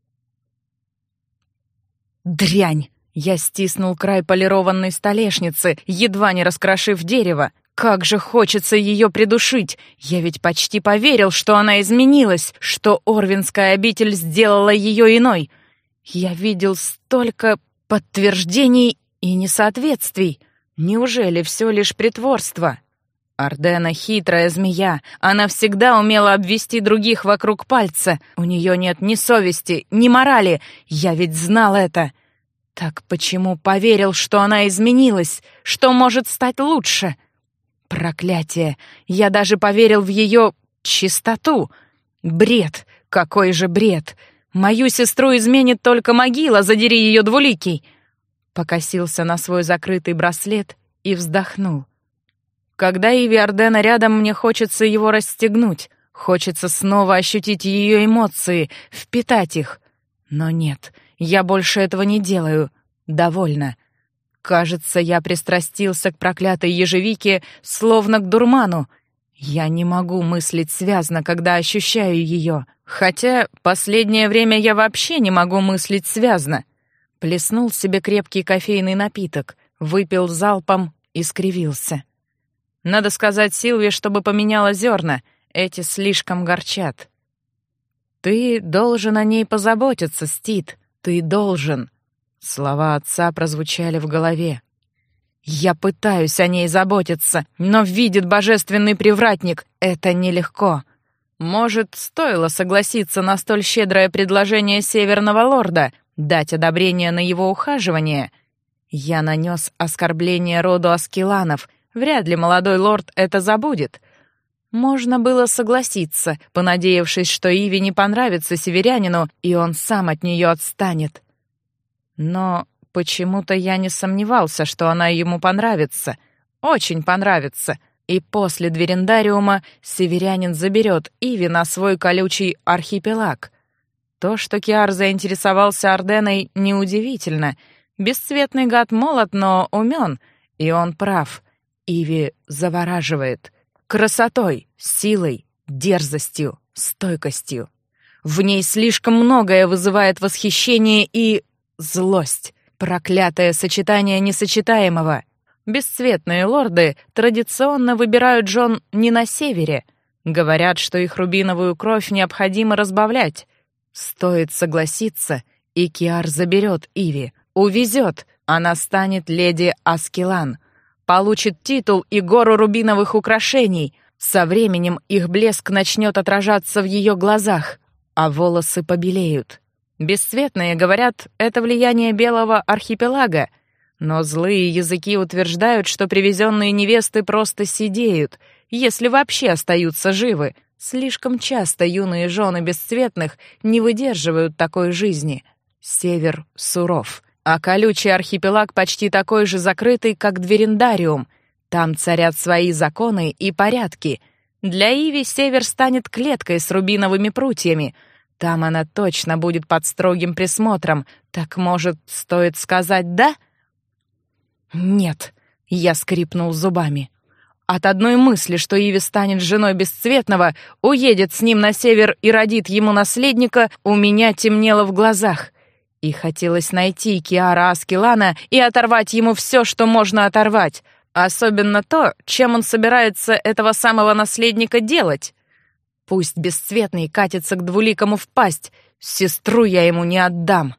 Дрянь! Я стиснул край полированной столешницы, едва не раскрошив дерево. Как же хочется ее придушить! Я ведь почти поверил, что она изменилась, что Орвинская обитель сделала ее иной. Я видел столько подтверждений и несоответствий. Неужели все лишь притворство? Ардена хитрая змея. Она всегда умела обвести других вокруг пальца. У нее нет ни совести, ни морали. Я ведь знал это. Так почему поверил, что она изменилась, что может стать лучше?» Проклятие! Я даже поверил в ее чистоту. Бред! Какой же бред! Мою сестру изменит только могила, задери ее двуликий. Покосился на свой закрытый браслет и вздохнул. Когда Иви Ордена рядом, мне хочется его расстегнуть. Хочется снова ощутить ее эмоции, впитать их. Но нет, я больше этого не делаю. Довольно. Кажется, я пристрастился к проклятой ежевике, словно к дурману. Я не могу мыслить связно, когда ощущаю ее. Хотя последнее время я вообще не могу мыслить связно. Плеснул себе крепкий кофейный напиток, выпил залпом и скривился. Надо сказать Силве, чтобы поменяла зерна. Эти слишком горчат. Ты должен о ней позаботиться, Стит. Ты должен. Слова отца прозвучали в голове. «Я пытаюсь о ней заботиться, но видит божественный привратник. Это нелегко. Может, стоило согласиться на столь щедрое предложение Северного Лорда, дать одобрение на его ухаживание? Я нанес оскорбление роду Аскеланов. Вряд ли молодой лорд это забудет». Можно было согласиться, понадеявшись, что Иви не понравится северянину, и он сам от нее отстанет. Но почему-то я не сомневался, что она ему понравится. Очень понравится. И после дверендариума северянин заберет Иви на свой колючий архипелаг. То, что Киар заинтересовался Орденой, неудивительно. Бесцветный гад молод, но умен, и он прав. Иви завораживает. Красотой, силой, дерзостью, стойкостью. В ней слишком многое вызывает восхищение и Злость. Проклятое сочетание несочетаемого. Бесцветные лорды традиционно выбирают жен не на севере. Говорят, что их рубиновую кровь необходимо разбавлять. Стоит согласиться, и Киар заберет Иви. Увезет. Она станет леди Аскелан. Получит титул и гору рубиновых украшений. Со временем их блеск начнет отражаться в ее глазах, а волосы побелеют. Бесцветные, говорят, это влияние белого архипелага. Но злые языки утверждают, что привезенные невесты просто сидеют, если вообще остаются живы. Слишком часто юные жены бесцветных не выдерживают такой жизни. Север суров, а колючий архипелаг почти такой же закрытый, как Дверендариум. Там царят свои законы и порядки. Для Иви север станет клеткой с рубиновыми прутьями. Там она точно будет под строгим присмотром. Так, может, стоит сказать «да»? «Нет», — я скрипнул зубами. От одной мысли, что Иви станет женой Бесцветного, уедет с ним на север и родит ему наследника, у меня темнело в глазах. И хотелось найти Киара Аскелана и оторвать ему все, что можно оторвать. Особенно то, чем он собирается этого самого наследника делать. Пусть Бесцветный катится к двуликому в пасть, сестру я ему не отдам.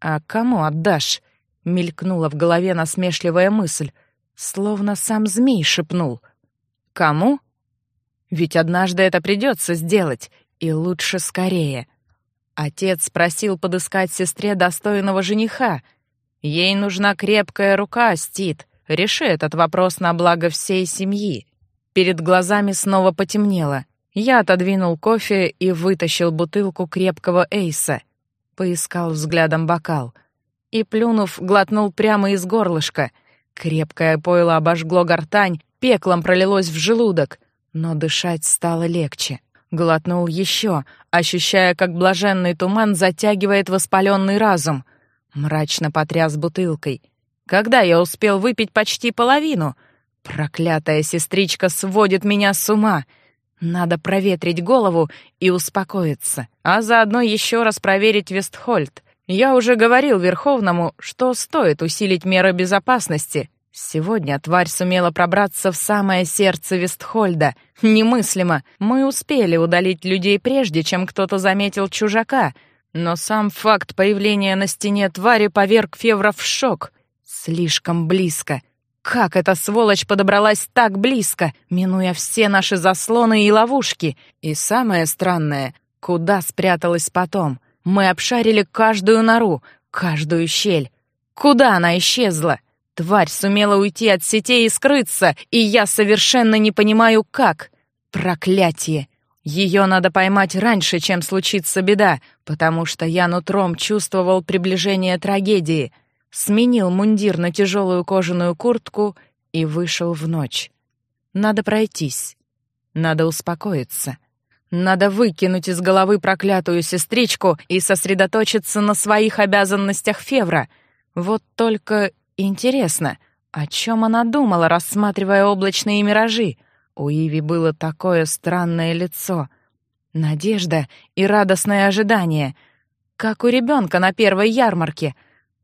«А кому отдашь?» Мелькнула в голове насмешливая мысль, словно сам змей шепнул. «Кому?» «Ведь однажды это придется сделать, и лучше скорее». Отец просил подыскать сестре достойного жениха. Ей нужна крепкая рука, Стит. Реши этот вопрос на благо всей семьи. Перед глазами снова потемнело. Я отодвинул кофе и вытащил бутылку крепкого эйса. Поискал взглядом бокал — и, плюнув, глотнул прямо из горлышка. Крепкое пойло обожгло гортань, пеклом пролилось в желудок, но дышать стало легче. Глотнул еще, ощущая, как блаженный туман затягивает воспаленный разум. Мрачно потряс бутылкой. Когда я успел выпить почти половину? Проклятая сестричка сводит меня с ума. Надо проветрить голову и успокоиться, а заодно еще раз проверить Вестхольд. Я уже говорил Верховному, что стоит усилить меры безопасности. Сегодня тварь сумела пробраться в самое сердце Вестхольда. Немыслимо. Мы успели удалить людей прежде, чем кто-то заметил чужака. Но сам факт появления на стене твари поверг Февра в шок. Слишком близко. Как эта сволочь подобралась так близко, минуя все наши заслоны и ловушки? И самое странное, куда спряталась потом — мы обшарили каждую нору, каждую щель. Куда она исчезла? Тварь сумела уйти от сетей и скрыться, и я совершенно не понимаю, как. Проклятие! Ее надо поймать раньше, чем случится беда, потому что я нутром чувствовал приближение трагедии. Сменил мундир на тяжелую кожаную куртку и вышел в ночь. Надо пройтись. Надо успокоиться. Надо выкинуть из головы проклятую сестричку и сосредоточиться на своих обязанностях Февра. Вот только интересно, о чем она думала, рассматривая облачные миражи? У Иви было такое странное лицо. Надежда и радостное ожидание. Как у ребенка на первой ярмарке.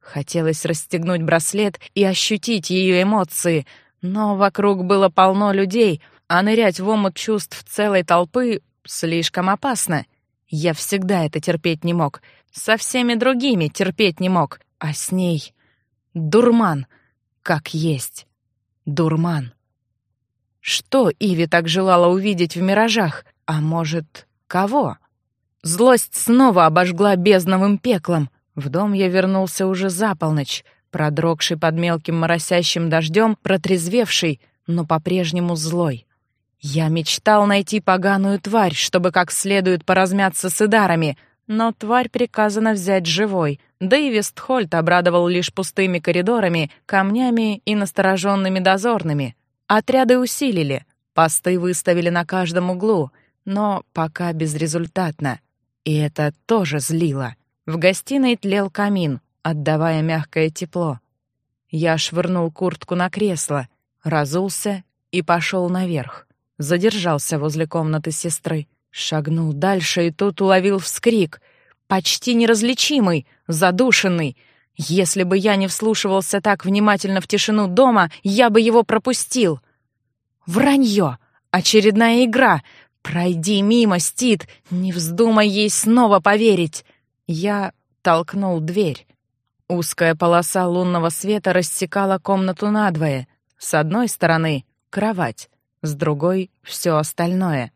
Хотелось расстегнуть браслет и ощутить ее эмоции, но вокруг было полно людей, а нырять в омут чувств целой толпы Слишком опасно. Я всегда это терпеть не мог. Со всеми другими терпеть не мог. А с ней... Дурман. Как есть. Дурман. Что Иви так желала увидеть в миражах? А может, кого? Злость снова обожгла бездновым пеклом. В дом я вернулся уже за полночь, продрогший под мелким моросящим дождем, протрезвевший, но по-прежнему злой. Я мечтал найти поганую тварь, чтобы как следует поразмяться с идарами, но тварь приказано взять живой, да и Вестхольд обрадовал лишь пустыми коридорами, камнями и настороженными дозорными. Отряды усилили, посты выставили на каждом углу, но пока безрезультатно. И это тоже злило. В гостиной тлел камин, отдавая мягкое тепло. Я швырнул куртку на кресло, разулся и пошел наверх. Задержался возле комнаты сестры, шагнул дальше и тут уловил вскрик, почти неразличимый, задушенный. Если бы я не вслушивался так внимательно в тишину дома, я бы его пропустил. Вранье! Очередная игра! Пройди мимо, Стит, не вздумай ей снова поверить. Я толкнул дверь. Узкая полоса лунного света рассекала комнату надвое. С одной стороны — кровать, с другой — все остальное.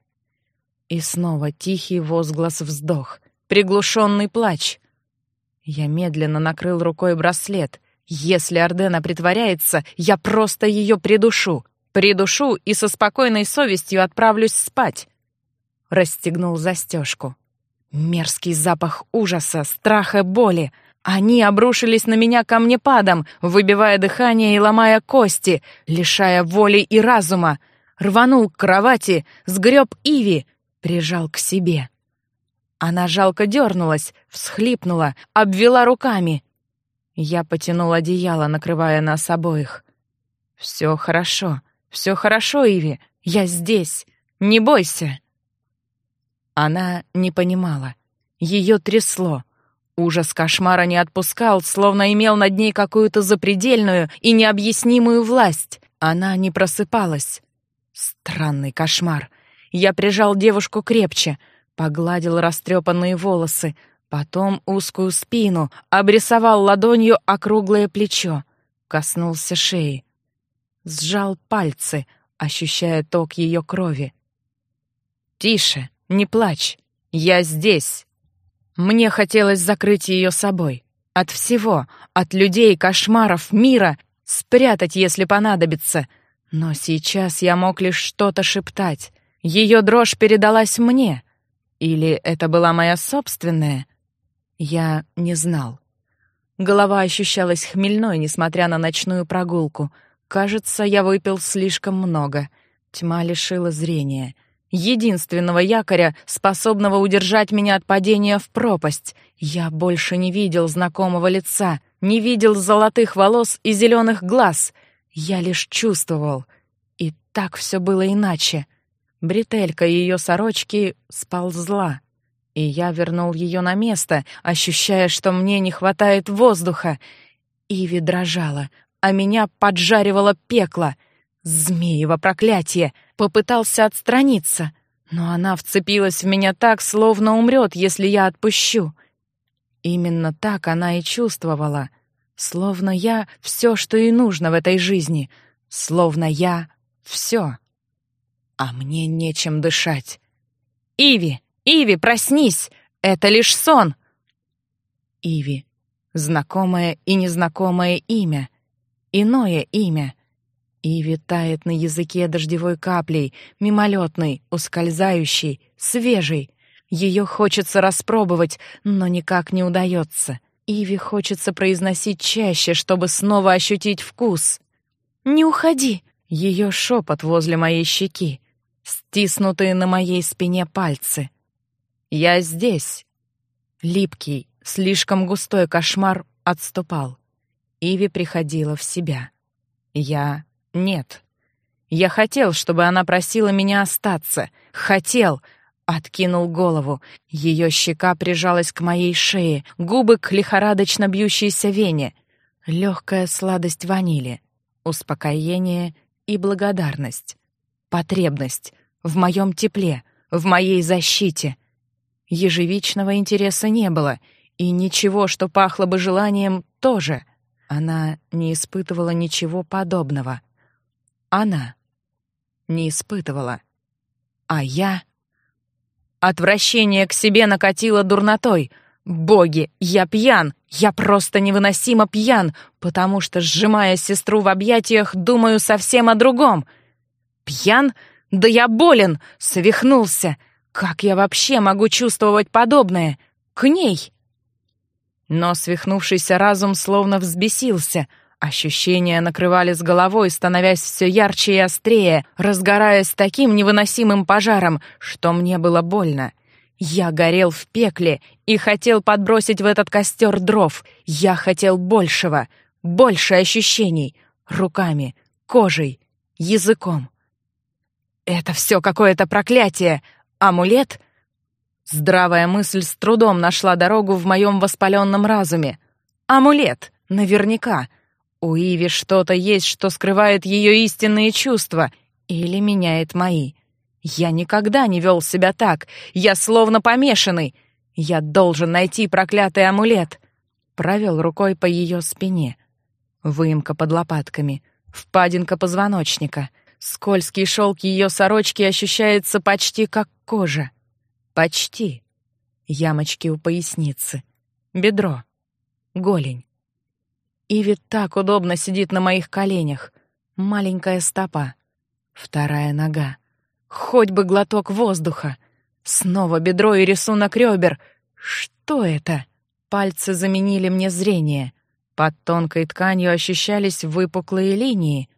И снова тихий возглас-вздох, приглушенный плач. Я медленно накрыл рукой браслет. Если Ардена притворяется, я просто ее придушу. Придушу и со спокойной совестью отправлюсь спать. Расстегнул застежку. Мерзкий запах ужаса, страха, боли. Они обрушились на меня камнепадом, выбивая дыхание и ломая кости, лишая воли и разума. Рванул к кровати, сгреб Иви, прижал к себе. Она жалко дернулась, всхлипнула, обвела руками. Я потянул одеяло, накрывая нас обоих. «Все хорошо, все хорошо, Иви, я здесь, не бойся». Она не понимала. Ее трясло. Ужас кошмара не отпускал, словно имел над ней какую-то запредельную и необъяснимую власть. Она не просыпалась. Странный кошмар. Я прижал девушку крепче, погладил растрепанные волосы, Потом узкую спину, обрисовал ладонью округлое плечо, коснулся шеи. Сжал пальцы, ощущая ток ее крови. «Тише, не плачь, я здесь!» Мне хотелось закрыть ее собой. От всего, от людей, кошмаров, мира, спрятать, если понадобится. Но сейчас я мог лишь что-то шептать. Ее дрожь передалась мне. Или это была моя собственная? Я не знал. Голова ощущалась хмельной, несмотря на ночную прогулку. Кажется, я выпил слишком много. Тьма лишила зрения. Единственного якоря, способного удержать меня от падения в пропасть. Я больше не видел знакомого лица, не видел золотых волос и зеленых глаз. Я лишь чувствовал. И так все было иначе. Бретелька ее сорочки сползла и я вернул ее на место, ощущая, что мне не хватает воздуха. Иви дрожала, а меня поджаривало пекло. Змеево проклятие! Попытался отстраниться, но она вцепилась в меня так, словно умрет, если я отпущу. Именно так она и чувствовала. Словно я — все, что ей нужно в этой жизни. Словно я — все. А мне нечем дышать. «Иви!» Иви, проснись! Это лишь сон!» Иви. Знакомое и незнакомое имя. Иное имя. Иви тает на языке дождевой каплей, мимолетной, ускользающей, свежей. Ее хочется распробовать, но никак не удается. Иви хочется произносить чаще, чтобы снова ощутить вкус. «Не уходи!» Ее шепот возле моей щеки, стиснутые на моей спине пальцы — я здесь. Липкий, слишком густой кошмар отступал. Иви приходила в себя. Я — нет. Я хотел, чтобы она просила меня остаться. Хотел. Откинул голову. Ее щека прижалась к моей шее, губы к лихорадочно бьющейся вене. Легкая сладость ванили. Успокоение и благодарность. Потребность в моем тепле, в моей защите — Ежевичного интереса не было, и ничего, что пахло бы желанием, тоже. Она не испытывала ничего подобного. Она не испытывала. А я... Отвращение к себе накатило дурнотой. Боги, я пьян, я просто невыносимо пьян, потому что, сжимая сестру в объятиях, думаю совсем о другом. Пьян? Да я болен, свихнулся. Как я вообще могу чувствовать подобное? К ней? Но свихнувшийся разум словно взбесился. Ощущения накрывали с головой, становясь все ярче и острее, разгораясь таким невыносимым пожаром, что мне было больно. Я горел в пекле и хотел подбросить в этот костер дров. Я хотел большего, больше ощущений. Руками, кожей, языком. Это все какое-то проклятие, Амулет? Здравая мысль с трудом нашла дорогу в моем воспаленном разуме. Амулет, наверняка. У Иви что-то есть, что скрывает ее истинные чувства или меняет мои. Я никогда не вел себя так. Я словно помешанный. Я должен найти проклятый амулет. Провел рукой по ее спине. Выемка под лопатками. Впадинка позвоночника. Скользкий шелк ее сорочки ощущается почти как кожа. Почти. Ямочки у поясницы. Бедро. Голень. Иви так удобно сидит на моих коленях. Маленькая стопа. Вторая нога. Хоть бы глоток воздуха. Снова бедро и рисунок ребер. Что это? Пальцы заменили мне зрение. Под тонкой тканью ощущались выпуклые линии.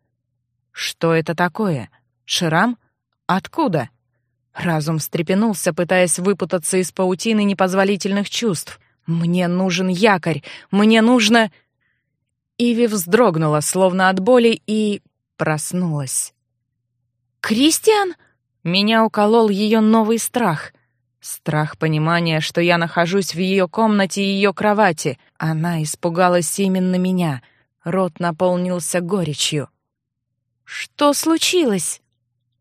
Что это такое? Шрам? Откуда? Разум встрепенулся, пытаясь выпутаться из паутины непозволительных чувств. Мне нужен якорь. Мне нужно Иви вздрогнула, словно от боли, и проснулась. «Кристиан?» Меня уколол ее новый страх. Страх понимания, что я нахожусь в ее комнате и ее кровати. Она испугалась именно меня. Рот наполнился горечью. «Что случилось?»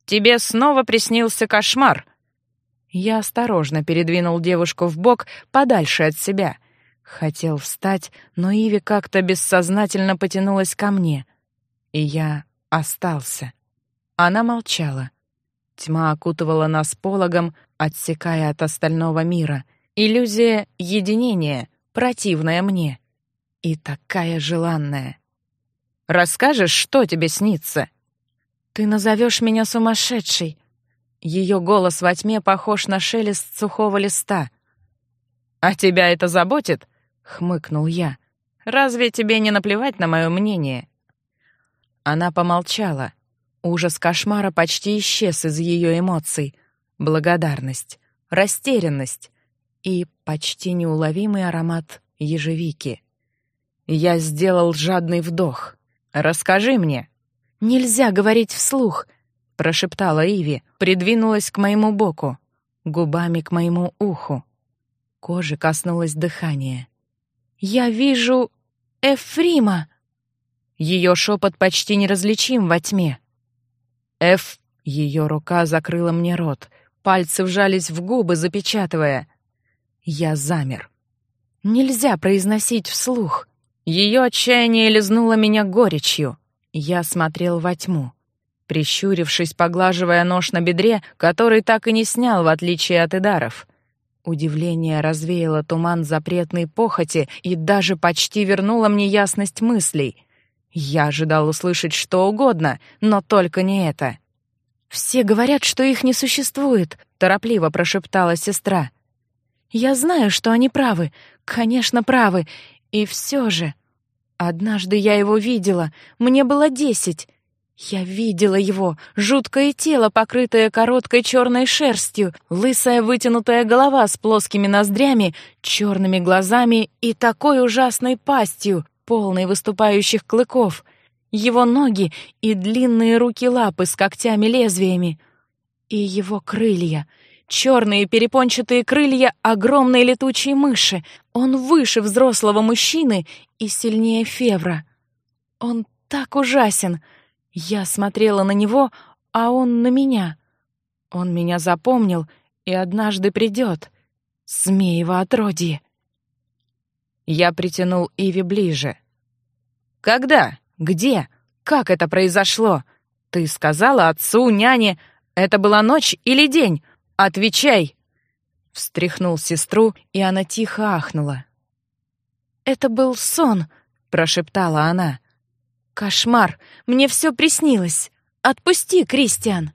«Тебе снова приснился кошмар». Я осторожно передвинул девушку в бок подальше от себя — Хотел встать, но Иви как-то бессознательно потянулась ко мне, и я остался. Она молчала. Тьма окутывала нас пологом, отсекая от остального мира. Иллюзия единения, противная мне. И такая желанная. «Расскажешь, что тебе снится?» «Ты назовешь меня сумасшедшей». Ее голос во тьме похож на шелест сухого листа. «А тебя это заботит?» Хмыкнул я. Разве тебе не наплевать на мое мнение? Она помолчала. Ужас кошмара почти исчез из ее эмоций. Благодарность, растерянность и почти неуловимый аромат ежевики. Я сделал жадный вдох. «Расскажи мне». «Нельзя говорить вслух», — прошептала Иви, придвинулась к моему боку, губами к моему уху. Кожи коснулось дыхания. «Я вижу Эфрима!» Ее шепот почти неразличим во тьме. «Эф...» Ее рука закрыла мне рот. Пальцы вжались в губы, запечатывая. Я замер. Нельзя произносить вслух. Ее отчаяние лизнуло меня горечью. Я смотрел во тьму, прищурившись, поглаживая нож на бедре, который так и не снял, в отличие от Идаров. Удивление развеяло туман запретной похоти и даже почти вернуло мне ясность мыслей. Я ожидал услышать что угодно, но только не это. «Все говорят, что их не существует», — торопливо прошептала сестра. «Я знаю, что они правы, конечно, правы, и все же...» Однажды я его видела, мне было десять. Я видела его, жуткое тело, покрытое короткой черной шерстью, лысая вытянутая голова с плоскими ноздрями, черными глазами и такой ужасной пастью, полной выступающих клыков. Его ноги и длинные руки-лапы с когтями-лезвиями. И его крылья. Черные перепончатые крылья огромной летучей мыши. Он выше взрослого мужчины и сильнее Февра. Он так ужасен — я смотрела на него, а он на меня. Он меня запомнил и однажды придет. Змеево отродье. Я притянул Иви ближе. «Когда? Где? Как это произошло? Ты сказала отцу, няне, это была ночь или день? Отвечай!» Встряхнул сестру, и она тихо ахнула. «Это был сон», — прошептала она. Кошмар! Мне все приснилось! Отпусти, Кристиан!»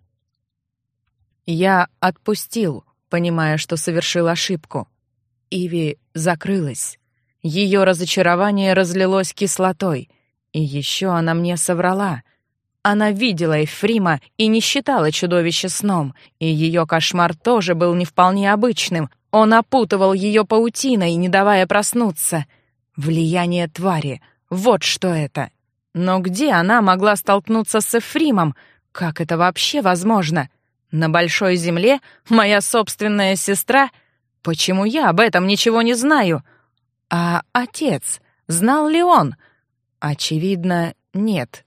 Я отпустил, понимая, что совершил ошибку. Иви закрылась. Ее разочарование разлилось кислотой. И еще она мне соврала. Она видела Эфрима и не считала чудовище сном, и ее кошмар тоже был не вполне обычным. Он опутывал ее паутиной, не давая проснуться. Влияние твари — вот что это. Но где она могла столкнуться с Эфримом? Как это вообще возможно? На большой земле моя собственная сестра? Почему я об этом ничего не знаю? А отец? Знал ли он? Очевидно, нет.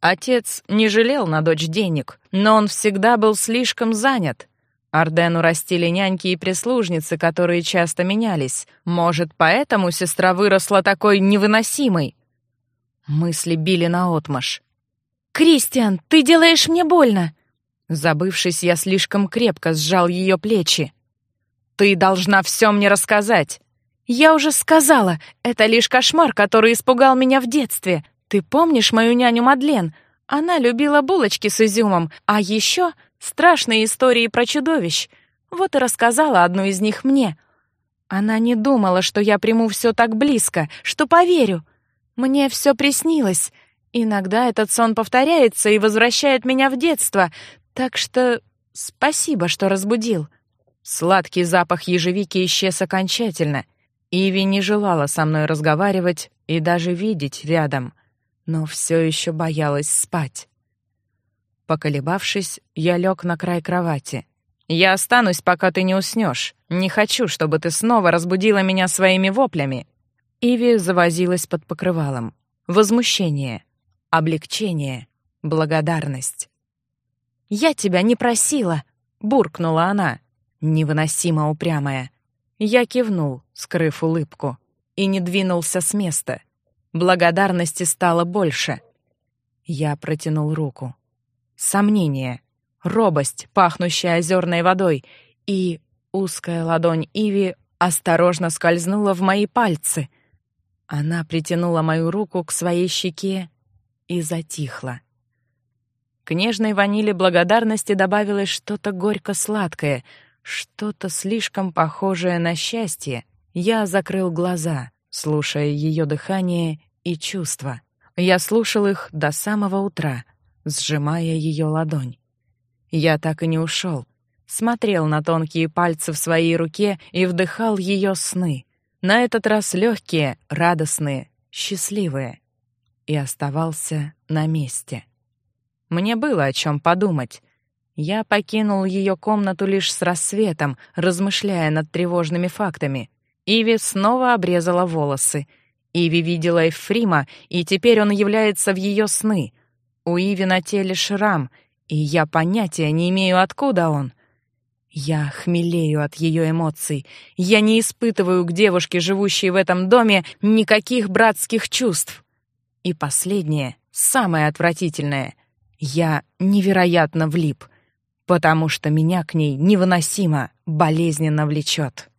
Отец не жалел на дочь денег, но он всегда был слишком занят. Ардену растили няньки и прислужницы, которые часто менялись. Может, поэтому сестра выросла такой невыносимой? Мысли били наотмашь. «Кристиан, ты делаешь мне больно!» Забывшись, я слишком крепко сжал ее плечи. «Ты должна все мне рассказать!» Я уже сказала, это лишь кошмар, который испугал меня в детстве. Ты помнишь мою няню Мадлен? Она любила булочки с изюмом, а еще страшные истории про чудовищ. Вот и рассказала одну из них мне. Она не думала, что я приму все так близко, что поверю. Мне все приснилось. Иногда этот сон повторяется и возвращает меня в детство, так что спасибо, что разбудил. Сладкий запах ежевики исчез окончательно. Иви не желала со мной разговаривать и даже видеть рядом, но все еще боялась спать. Поколебавшись, я лег на край кровати. «Я останусь, пока ты не уснешь. Не хочу, чтобы ты снова разбудила меня своими воплями». Иви завозилась под покрывалом. Возмущение, облегчение, благодарность. «Я тебя не просила!» — буркнула она, невыносимо упрямая. Я кивнул, скрыв улыбку, и не двинулся с места. Благодарности стало больше. Я протянул руку. Сомнение, робость, пахнущая озерной водой, и узкая ладонь Иви осторожно скользнула в мои пальцы. Она притянула мою руку к своей щеке и затихла. К нежной ванили благодарности добавилось что-то горько-сладкое, что-то слишком похожее на счастье. Я закрыл глаза, слушая ее дыхание и чувства. Я слушал их до самого утра, сжимая ее ладонь. Я так и не ушел. Смотрел на тонкие пальцы в своей руке и вдыхал ее сны. На этот раз легкие, радостные, счастливые. И оставался на месте. Мне было о чем подумать. Я покинул ее комнату лишь с рассветом, размышляя над тревожными фактами. Иви снова обрезала волосы. Иви видела Эфрима, и теперь он является в ее сны. У Иви на теле шрам, и я понятия не имею, откуда он. Я хмелею от ее эмоций. Я не испытываю к девушке, живущей в этом доме, никаких братских чувств. И последнее, самое отвратительное. Я невероятно влип, потому что меня к ней невыносимо болезненно влечет.